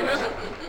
Amen.